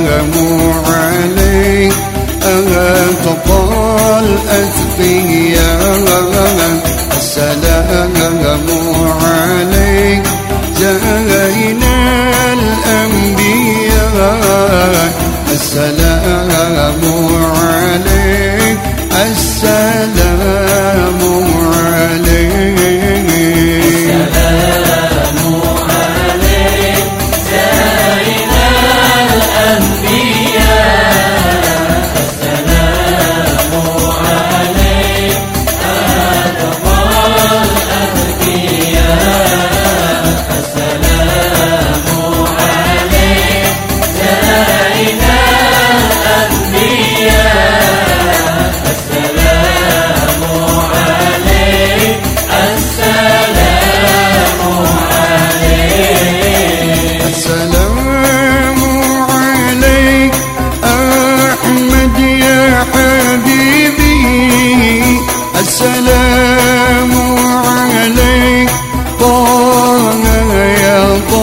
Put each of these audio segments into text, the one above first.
Anh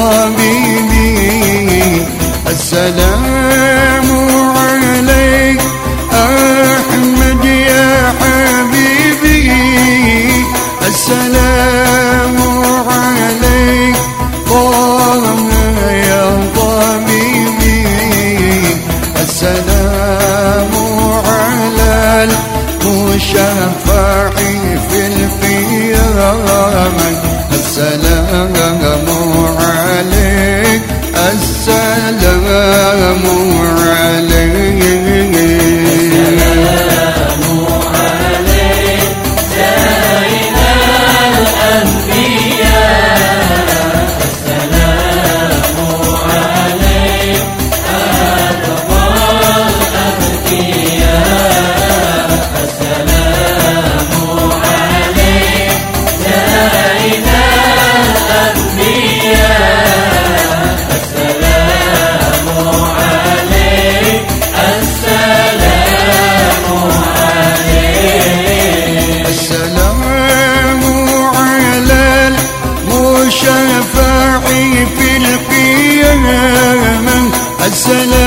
حبيبي. السلام selam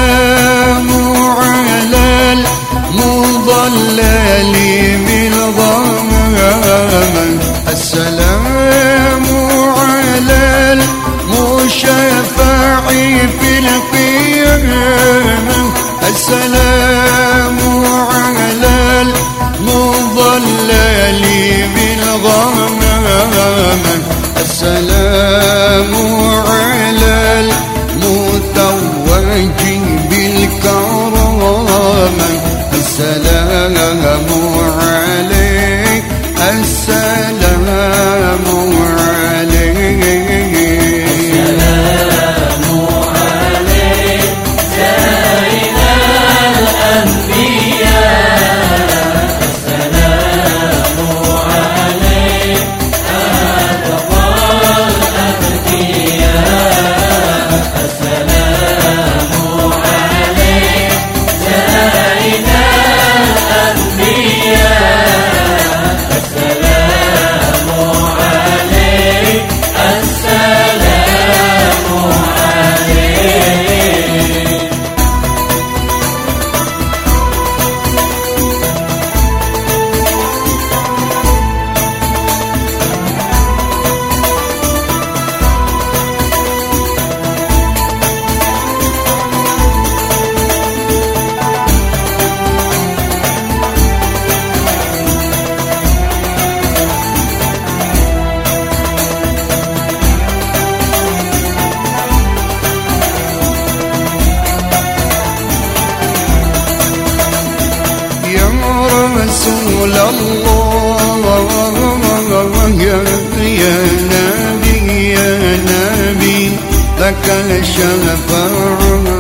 الشفاعة.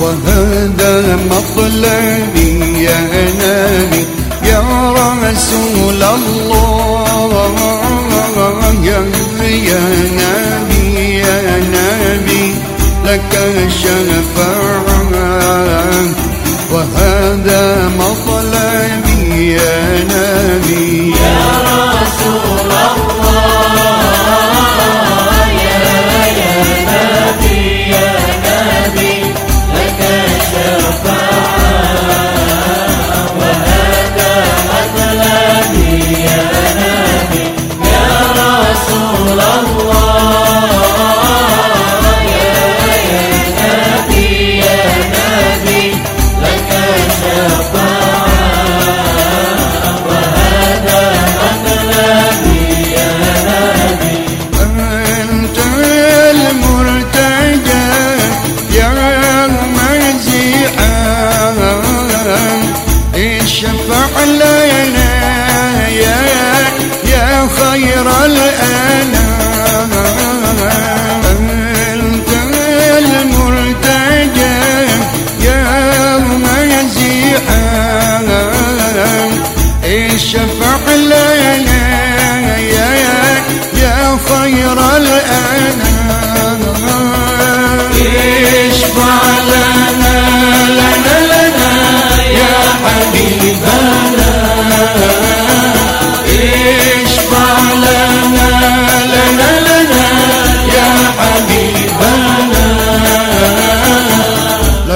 وهذا مطلبي يا نبي يا رسول الله. يا نبي يا نبي لك الشفاعة.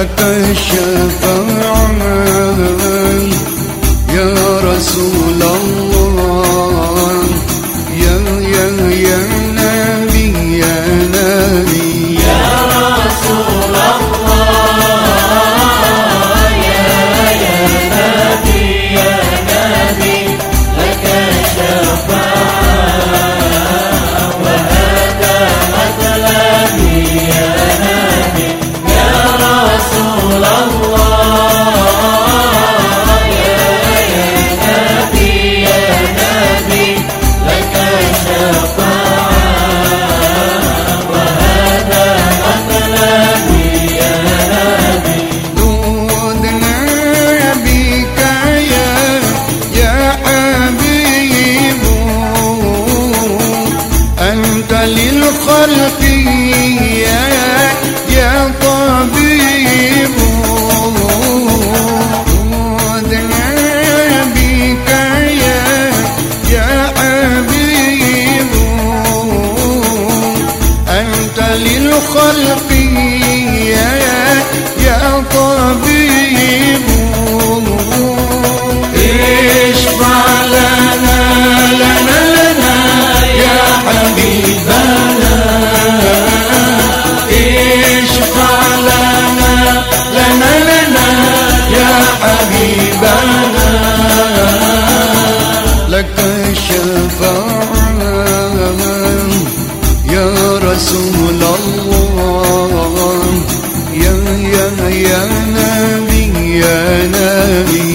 لك الشر منامي